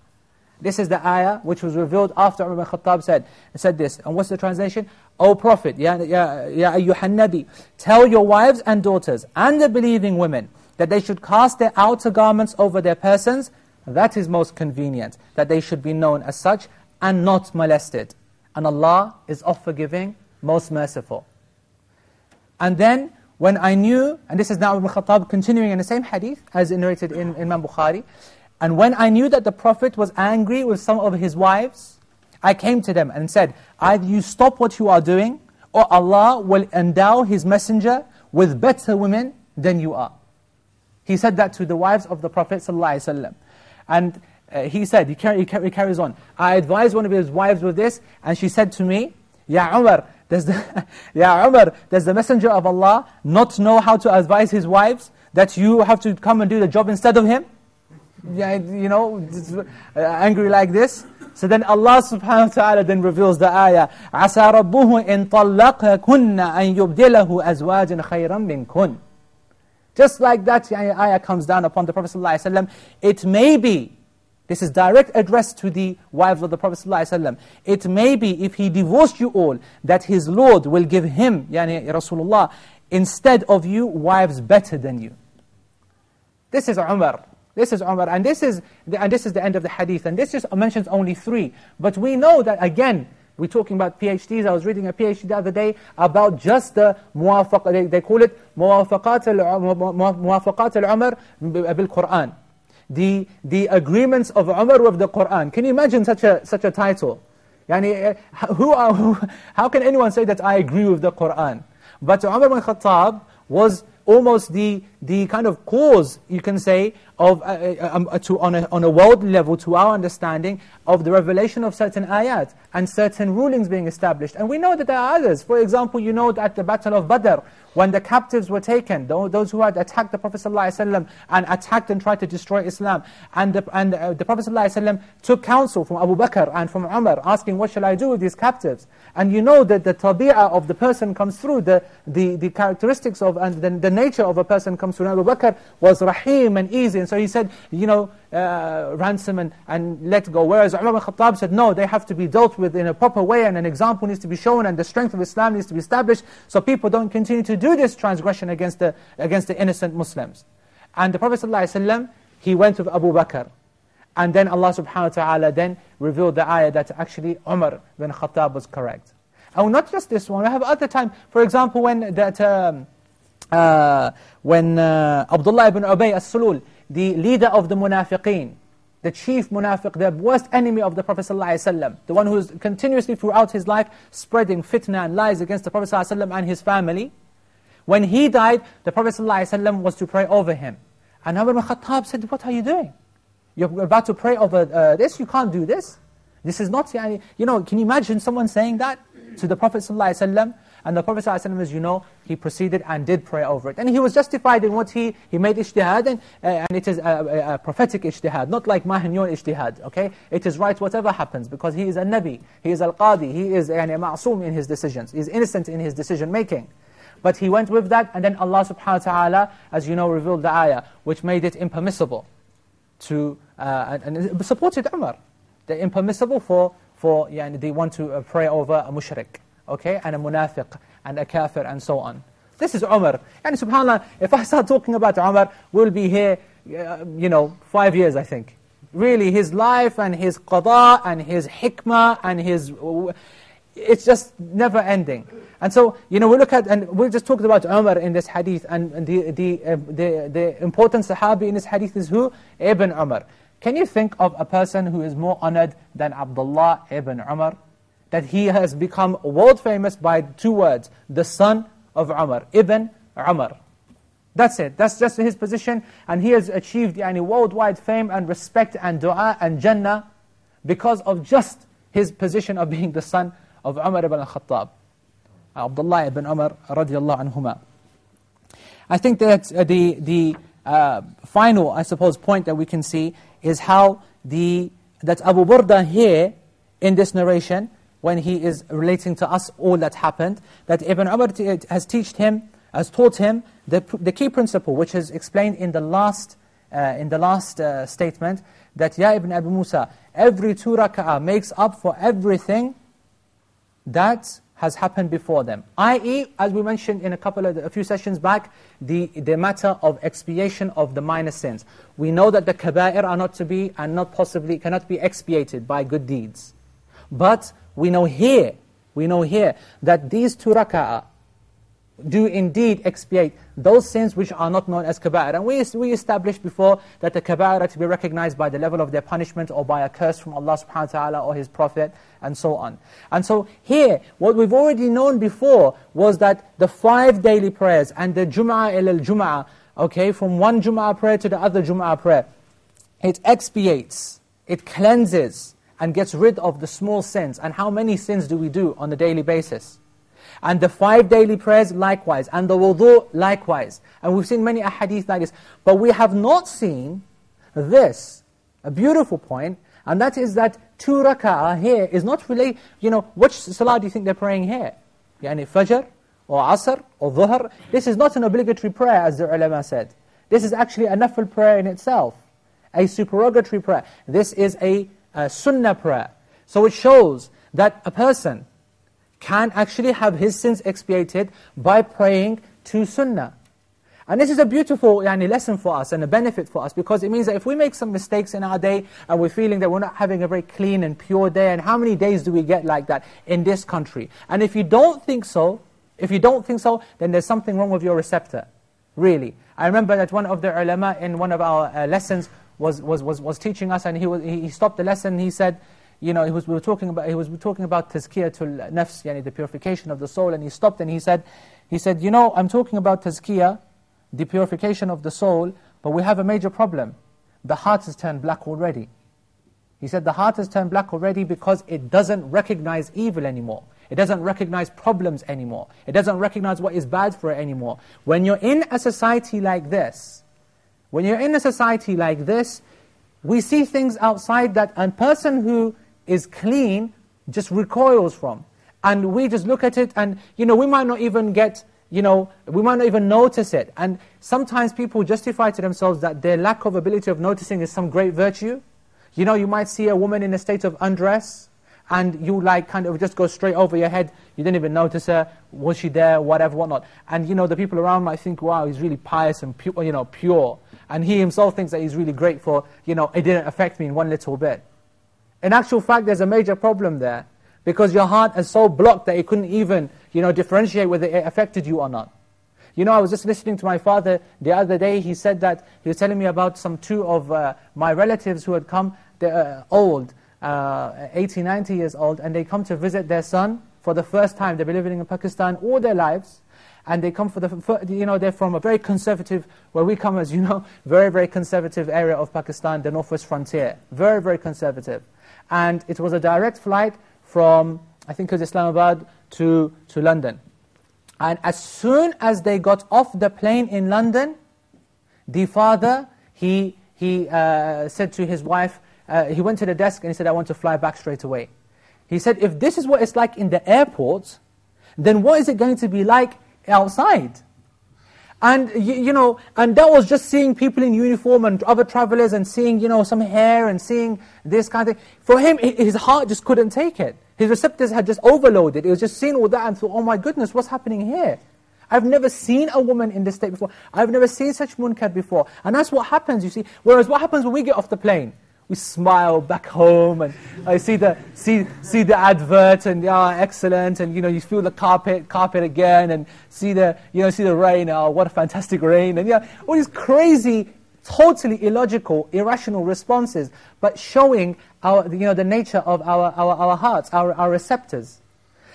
this is the ayah which was revealed after Umar ibn Khattab said, said this. And what's the translation? O Prophet, ya, ya, ya ayyuhan nabi, tell your wives and daughters and the believing women that they should cast their outer garments over their persons. That is most convenient, that they should be known as such and not molested. And Allah is oft forgiving, most merciful. And then, when I knew, and this is now Ibn Khattab continuing in the same hadith as narrated in, in Imam Bukhari, and when I knew that the Prophet was angry with some of his wives, I came to them and said, either you stop what you are doing, or Allah will endow His messenger with better women than you are. He said that to the wives of the Prophet ﷺ. And uh, he said, he, he, carries on, I advised one of his wives with this, and she said to me, Ya Umar, does the, Ya Umar, does the messenger of Allah not know how to advise his wives, that you have to come and do the job instead of him? Yeah, you know, uh, angry like this. So then Allah subhanahu wa ta'ala then reveals the ayah, عَسَى رَبُّهُ إِن طَلَّقَكُنَّ أَن يُبْدِلَهُ أَزْوَاجًا خَيْرًا مِنْكُنْ Just like that ayah comes down upon the Prophet ﷺ, it may be, this is direct address to the wives of the Prophet ﷺ, it may be if he divorced you all, that his Lord will give him, yani Rasulullah, instead of you, wives better than you. This is Umar, This is Umar, and this is, the, and this is the end of the hadith. And this just mentions only three. But we know that, again, we're talking about PhDs. I was reading a PhD the other day about just the muwafaq, they, they call it muwafaqat al-Umar bil-Qur'an. Uh, the, the agreements of Umar with the Qur'an. Can you imagine such a, such a title? Yani, uh, who are, who, how can anyone say that I agree with the Qur'an? But Umar ibn Khattab was almost the, the kind of cause, you can say, of, uh, uh, um, uh, to, on, a, on a world level, to our understanding, of the revelation of certain ayat, and certain rulings being established. And we know that there are others. For example, you know that at the Battle of Badr, when the captives were taken, those who had attacked the Prophet ﷺ and attacked and tried to destroy Islam, and the, and uh, the Prophet ﷺ took counsel from Abu Bakr and from Umar, asking, what shall I do with these captives? And you know that the tabi'ah of the person comes through, the, the, the characteristics of, and the, the nature of a person comes through. And Abu Bakr was rahim and easy, so he said, you know, uh, ransom and, and let go. Whereas Umar ibn Khattab said, no, they have to be dealt with in a proper way and an example needs to be shown and the strength of Islam needs to be established so people don't continue to do this transgression against the, against the innocent Muslims. And the Prophet ﷺ, he went with Abu Bakr. And then Allah subhanahu wa ta'ala then revealed the ayah that actually Umar ibn Khattab was correct. And not just this one, we have other time, for example, when that... Um, uh, when uh, Abdullah ibn Ubay as-Sulul, the leader of the munafiqeen, the chief munafiq, the worst enemy of the Prophet ﷺ, the one who is continuously throughout his life spreading fitna and lies against the Prophet ﷺ and his family, when he died, the Prophet ﷺ was to pray over him. And Umar ibn Khattab said, what are you doing? You're about to pray over uh, this, you can't do this. This is not, you know, can you imagine someone saying that to the Prophet ﷺ? And the Prophet ﷺ, as you know, he proceeded and did pray over it. And he was justified in what he, he made ijtihad, and, uh, and it is a, a, a, prophetic ijtihad, not like mahanyon ijtihad, okay? It is right whatever happens, because he is a nabi, he is al-qadi, he is yani, ma'asum in his decisions, he is innocent in his decision making. But he went with that, and then Allah subhanahu wa ta'ala, as you know, revealed the ayah, which made it impermissible to, uh, and, and supported Umar. They're impermissible for, for yani, they want to uh, pray over a mushrik okay, and a munafiq, and a kafir, and so on. This is Umar. And subhanAllah, if I start talking about Umar, we'll be here, uh, you know, five years, I think. Really, his life, and his qada, and his hikmah, and his... It's just never ending. And so, you know, we look at, and we just talked about Umar in this hadith, and the, the, uh, the, the important sahabi in this hadith is who? Ibn Umar. Can you think of a person who is more honored than Abdullah ibn Umar? That he has become world famous by two words, the son of Umar, Ibn Umar. That's it, that's just his position, and he has achieved yani, worldwide fame and respect and dua and Jannah because of just his position of being the son of Umar ibn al-Khattab. Abdullah ibn Umar radiallahu anhuma. I think that uh, the, the uh, final, I suppose, point that we can see is how the, that Abu Burda here, in this narration, when he is relating to us all that happened, that Ibn Umar has taught him, has taught him the, the key principle, which is explained in the last, uh, in the last uh, statement, that Ya Ibn Abi Musa, every two rak'ah makes up for everything that has happened before them. I.e., as we mentioned in a couple of, a few sessions back, the, the matter of expiation of the minor sins. We know that the kaba'ir are not to be, and not possibly, cannot be expiated by good deeds. But we know here, we know here that these two raka'ah do indeed expiate those sins which are not known as kaba'ir. And we, we established before that the kaba'ir are to be recognized by the level of their punishment or by a curse from Allah subhanahu wa ta'ala or His Prophet and so on. And so here, what we've already known before was that the five daily prayers and the Jum'ah il-Jum'ah, okay, from one Jum'ah prayer to the other Jum'ah prayer, it expiates, it cleanses, and gets rid of the small sins. And how many sins do we do on a daily basis? And the five daily prayers likewise, and the wudu likewise. And we've seen many ahadith like this. But we have not seen this, a beautiful point, and that is that two raka'ah here is not really, you know, which salah do you think they're praying here? Yani fajr, or asr, or dhuhr. This is not an obligatory prayer, as the ulama said. This is actually a nafil prayer in itself, a supererogatory prayer. This is a sunnah prayer. So it shows that a person can actually have his sins expiated by praying to sunnah. And this is a beautiful yani, lesson for us and a benefit for us because it means that if we make some mistakes in our day and we're feeling that we're not having a very clean and pure day, and how many days do we get like that in this country? And if you don't think so, if you don't think so, then there's something wrong with your receptor, really. I remember that one of the ulama in one of our uh, lessons was, was, was, was teaching us and he, was, he stopped the lesson he said, you know, he was, we were talking about, he was talking about tazkiyatul nafs, yani the purification of the soul, and he stopped and he said, he said, you know, I'm talking about tazkiyah, the purification of the soul, but we have a major problem. The heart has turned black already. He said the heart has turned black already because it doesn't recognize evil anymore. It doesn't recognize problems anymore. It doesn't recognize what is bad for it anymore. When you're in a society like this, when you're in a society like this, we see things outside that a person who is clean just recoils from. And we just look at it and, you know, we might not even get, you know, we might not even notice it. And sometimes people justify to themselves that their lack of ability of noticing is some great virtue. You know, you might see a woman in a state of undress, and you like kind of just go straight over your head, you didn't even notice her, was she there, whatever, whatnot. And you know, the people around might think, wow, he's really pious and you know, pure. And he himself thinks that he's really grateful, you know, it didn't affect me in one little bit. In actual fact, there's a major problem there, because your heart is so blocked that it couldn't even, you know, differentiate whether it affected you or not. You know, I was just listening to my father the other day, he said that, he was telling me about some two of uh, my relatives who had come, they're uh, old, uh, 80, 90 years old, and they come to visit their son for the first time. They've been living in Pakistan all their lives, and they come for the, you know, they're from a very conservative, where we come as, you know, very, very conservative area of Pakistan, the northwest frontier. Very, very conservative. And it was a direct flight from, I think it was Islamabad, to, to London. And as soon as they got off the plane in London, the father, he, he uh, said to his wife, uh, he went to the desk and he said, I want to fly back straight away. He said, if this is what it's like in the airport, then what is it going to be like outside? And, you, you, know, and that was just seeing people in uniform and other travelers and seeing, you know, some hair and seeing this kind of thing. For him, his heart just couldn't take it. His receptors had just overloaded. It was just seeing all that and thought, oh my goodness, what's happening here? I've never seen a woman in this state before. I've never seen such munkar before. And that's what happens, you see. Whereas what happens when we get off the plane? We smile back home and I see the see see the advert and yeah excellent. And you know you feel the carpet carpet again and see the you know see the rain. Oh what a fantastic rain. And yeah all these crazy totally illogical irrational responses but showing our you know the nature of our our, our hearts our, our receptors.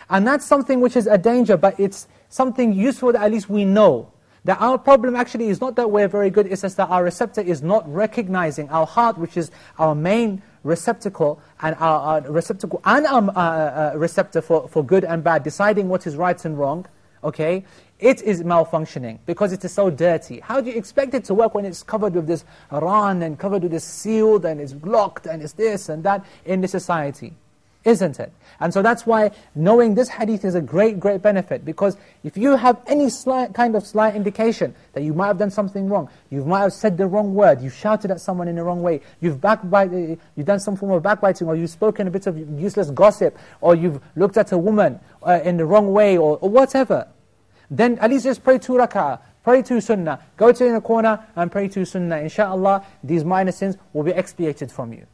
And that's something which is a danger but it's something useful that at least we know that our problem actually is not that we're very good, it's just that our receptor is not recognizing our heart, which is our main receptacle, and our, our receptacle and our uh, uh, receptor for, for good and bad, deciding what is right and wrong, okay? It is malfunctioning because it is so dirty. How do you expect it to work when it's covered with this ran and covered with this sealed and it's blocked and it's this and that in the society? Isn't it? And so that's why knowing this hadith is a great, great benefit. Because if you have any slight, kind of slight indication that you might have done something wrong, you might have said the wrong word, you've shouted at someone in the wrong way, you've, backbite, you've done some form of backbiting, or you've spoken a bit of useless gossip, or you've looked at a woman uh, in the wrong way, or, or whatever, then at least just pray two rak'ah, pray two sunnah, go to in a corner and pray two sunnah. Insha'Allah, these minor sins will be expiated from you.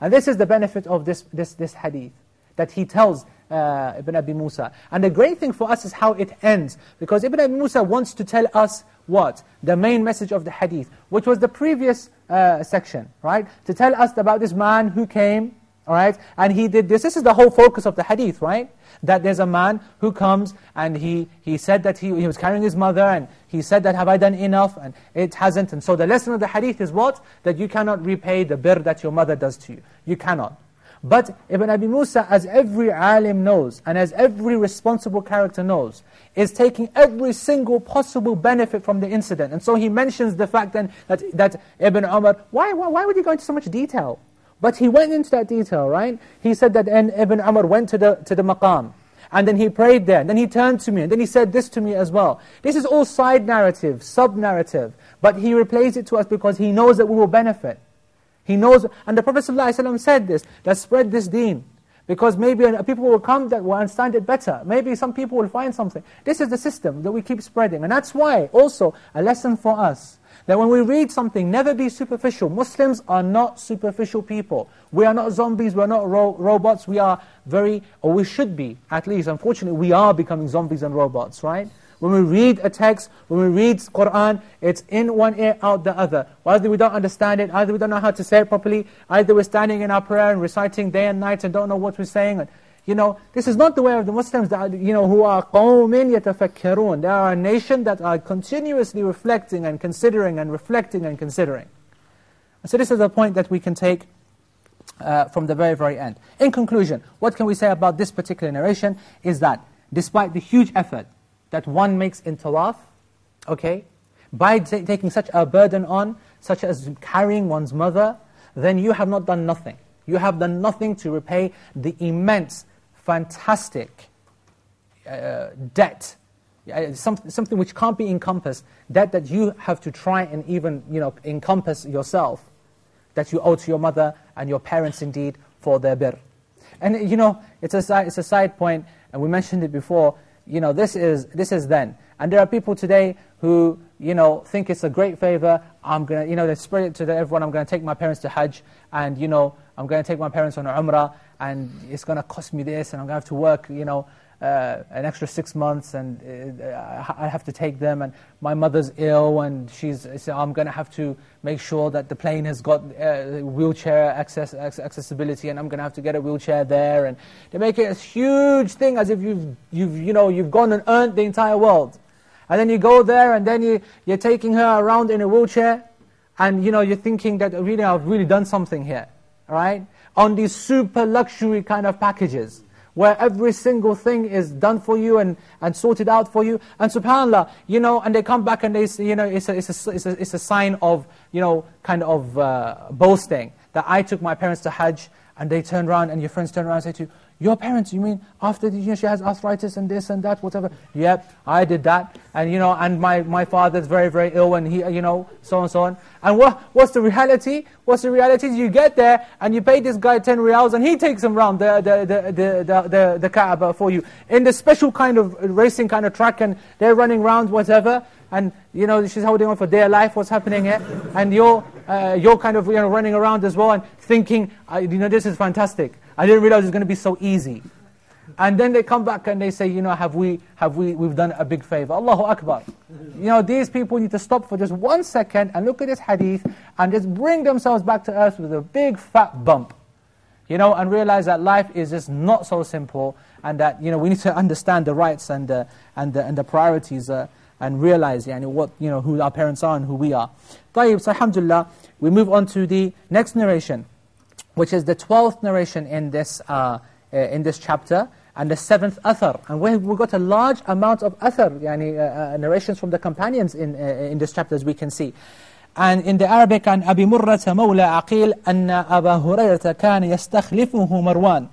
And this is the benefit of this, this, this hadith that he tells uh, Ibn Abi Musa. And the great thing for us is how it ends. Because Ibn Abi Musa wants to tell us what? The main message of the hadith, which was the previous uh, section, right? To tell us about this man who came, all right? And he did this. This is the whole focus of the hadith, right? That there's a man who comes and he, he said that he, he was carrying his mother and he said that have I done enough? And it hasn't. And so the lesson of the hadith is what? That you cannot repay the birr that your mother does to you. You cannot. But Ibn Abi Musa, as every alim knows, and as every responsible character knows, is taking every single possible benefit from the incident. And so he mentions the fact then that, that Ibn Umar, why, why, why would he go into so much detail? But he went into that detail, right? He said that and Ibn Umar went to the, to the maqam, and then he prayed there, and then he turned to me, and then he said this to me as well. This is all side narrative, sub-narrative, but he replays it to us because he knows that we will benefit. He knows, and the Prophet ﷺ said this, that spread this deen. Because maybe people will come that will understand it better. Maybe some people will find something. This is the system that we keep spreading. And that's why, also, a lesson for us, that when we read something, never be superficial. Muslims are not superficial people. We are not zombies, we are not ro robots, we are very, or we should be, at least. Unfortunately, we are becoming zombies and robots, right? When we read a text, when we read Qur'an, it's in one ear, out the other. Either we don't understand it, either we don't know how to say it properly, either we're standing in our prayer and reciting day and night and don't know what we're saying. You know, this is not the way of the Muslims that, you know, who are قَوْمٍ يَتَفَكَّرُونَ They are a nation that are continuously reflecting and considering and reflecting and considering. So this is the point that we can take uh, from the very, very end. In conclusion, what can we say about this particular narration is that despite the huge effort that one makes in tawaf, okay, by taking such a burden on, such as carrying one's mother, then you have not done nothing. You have done nothing to repay the immense, fantastic uh, debt, uh, something, which can't be encompassed, debt that you have to try and even you know, encompass yourself, that you owe to your mother and your parents indeed for their bir. And you know, it's a, it's a side point, and we mentioned it before, you know, this is, this is then. And there are people today who, you know, think it's a great favor. I'm going to, you know, they spread it to everyone. I'm going to take my parents to Hajj. And, you know, I'm going to take my parents on Umrah. And it's going to cost me this. And I'm going to have to work, you know, uh, an extra six months and uh, I have to take them and my mother's ill and she's, so I'm going to have to make sure that the plane has got uh, wheelchair access, accessibility and I'm going to have to get a wheelchair there and they make it a huge thing as if you've, you've, you know, you've gone and earned the entire world. And then you go there and then you, you're taking her around in a wheelchair and you know, you're thinking that really I've really done something here, right? On these super luxury kind of packages where every single thing is done for you and, and sorted out for you. And subhanAllah, you know, and they come back and they say, you know, it's a, it's a, it's a, it's a sign of, you know, kind of uh, boasting that I took my parents to Hajj and they turn around and your friends turn around and say to you, your parents, you mean after you know, she has arthritis and this and that, whatever? Yep, I did that. And you know, and my, my father's very, very ill and he, you know, so and so on. And what, what's the reality? What's the reality? You get there and you pay this guy 10 reals and he takes him around the, the, the, the, the, the, Kaaba for you. In the special kind of racing kind of track and they're running around, whatever. And you know, she's holding on for dear life, what's happening here? And you're, uh, you're kind of you know, running around as well and thinking, you know, this is fantastic. I didn't realize it's going to be so easy. And then they come back and they say, you know, have we, have we, we've done a big favor. Allahu Akbar. You know, these people need to stop for just one second and look at this hadith and just bring themselves back to earth with a big fat bump. You know, and realize that life is just not so simple and that, you know, we need to understand the rights and the, and the, and the priorities uh, and realize yani, what, you know, who our parents are and who we are. طيب, so alhamdulillah, we move on to the next narration which is the 12th narration in this, uh, uh, in this chapter, and the seventh athar. And we, we got a large amount of athar, yani, uh, uh, narrations from the companions in, uh, in this chapter, as we can see. And in the Arabic, عن أبي مرة مولى عقيل أن أبا هريرة كان يستخلفه مروان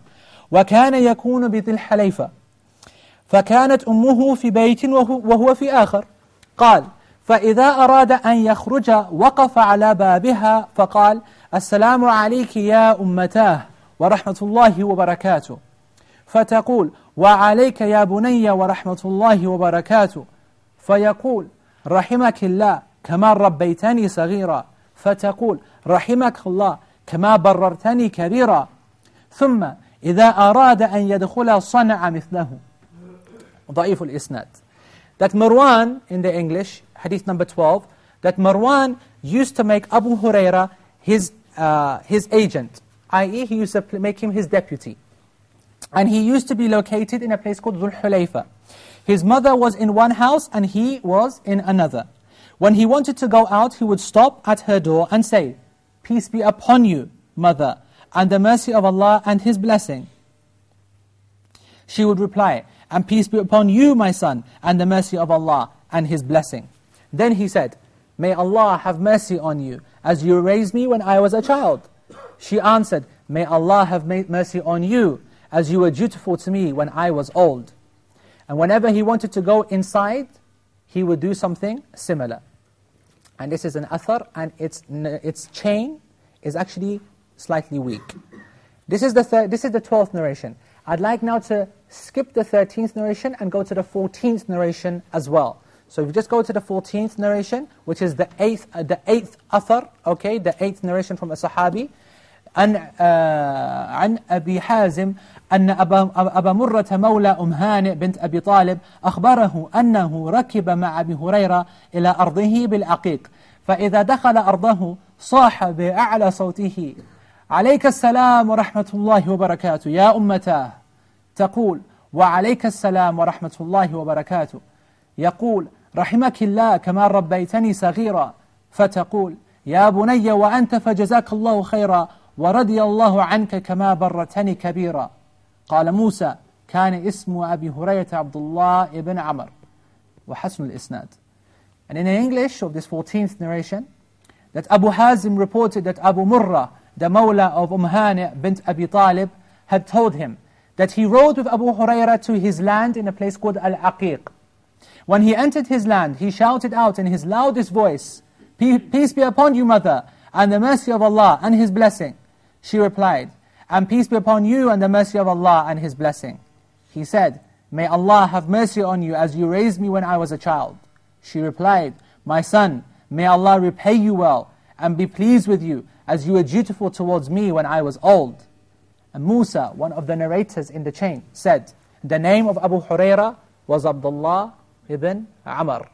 وكان يكون بذي الحليفة فكانت أمه في بيت وهو في آخر. قال فإذا أراد أن يخرج وقف على بابها فقال السلام عليك يا أمتاه ورحمة الله وبركاته. فتقول وعليك يا بني ورحمة الله وبركاته. فيقول رحمك الله كما ربيتني صغيرا. فتقول رحمك الله كما بررتني كبيرا. ثم إذا أراد أن يدخل صنع مثله. ضعيف الإسناد That Marwan in the English, hadith number 12, that Marwan used to make Abu Huraira his uh, his agent, i.e. he used to make him his deputy. And he used to be located in a place called Dhul Hulayfa. His mother was in one house and he was in another. When he wanted to go out, he would stop at her door and say, Peace be upon you, mother, and the mercy of Allah and His blessing. She would reply, and peace be upon you, my son, and the mercy of Allah and His blessing. Then he said, May Allah have mercy on you, as you raised me when I was a child. She answered, May Allah have made mercy on you, as you were dutiful to me when I was old. And whenever he wanted to go inside, he would do something similar. And this is an athar, and its, its chain is actually slightly weak. This is the thir- this is the 12th narration. I'd like now to skip the 13th narration and go to the 14th narration as well. So if you just go to the 14th narration, which is the 8th, uh, the 8th athar, okay, the 8th narration from a sahabi, عن, آه عن أبي حازم أن أبا, أبا مرة مولى أم هانئ بنت أبي طالب أخبره أنه ركب مع أبي هريرة إلى أرضه بالعقيق فإذا دخل أرضه صاح بأعلى صوته عليك السلام ورحمة الله وبركاته. يا أمتاه تقول وعليك السلام ورحمة الله وبركاته. يقول رحمك الله كما ربيتني صغيرا. فتقول يا بني وأنت فجزاك الله خيرا ورضي الله عنك كما برتني كبيرا. قال موسى كان اسم أبي هريرة عبد الله بن عمر. وحسن الإسناد. And in English of this 14th narration, that Abu Hazim reported that Abu Murrah, the Mawla of Umhani bint Abi Talib, had told him that he rode with Abu Hurairah to his land in a place called Al-Aqiq. When he entered his land, he shouted out in his loudest voice, Peace be upon you, mother, and the mercy of Allah and His blessing. She replied, And peace be upon you and the mercy of Allah and His blessing. He said, May Allah have mercy on you as you raised me when I was a child. She replied, My son, may Allah repay you well and be pleased with you as you were dutiful towards me when I was old. And Musa, one of the narrators in the chain, said, The name of Abu Huraira was Abdullah ibn Amr.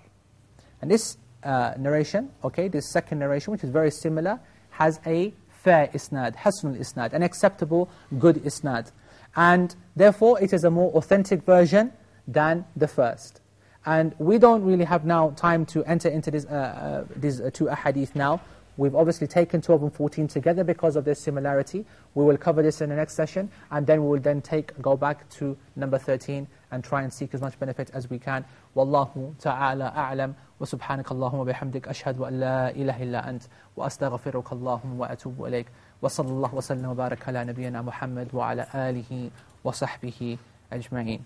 And this uh, narration, okay, this second narration, which is very similar, has a fair isnad, hasnul isnad, an acceptable, good isnad. And therefore, it is a more authentic version than the first. And we don't really have now time to enter into this, uh, uh, these uh, two ahadith now. We've obviously taken 12 and 14 together because of their similarity. We will cover this in the next session, and then we will then take go back to number 13 and try and seek as much benefit as we can. Wallahu ta'ala a'lam, wa subhanaka Allahumma bihamdik, ashhadu an la ilaha illa ant, wa astaghfiruka Allahumma wa atubu ilayk, wa sallallahu wa sallam wa barak ala nabiyyina Muhammad wa ala alihi wa sahbihi ajma'in.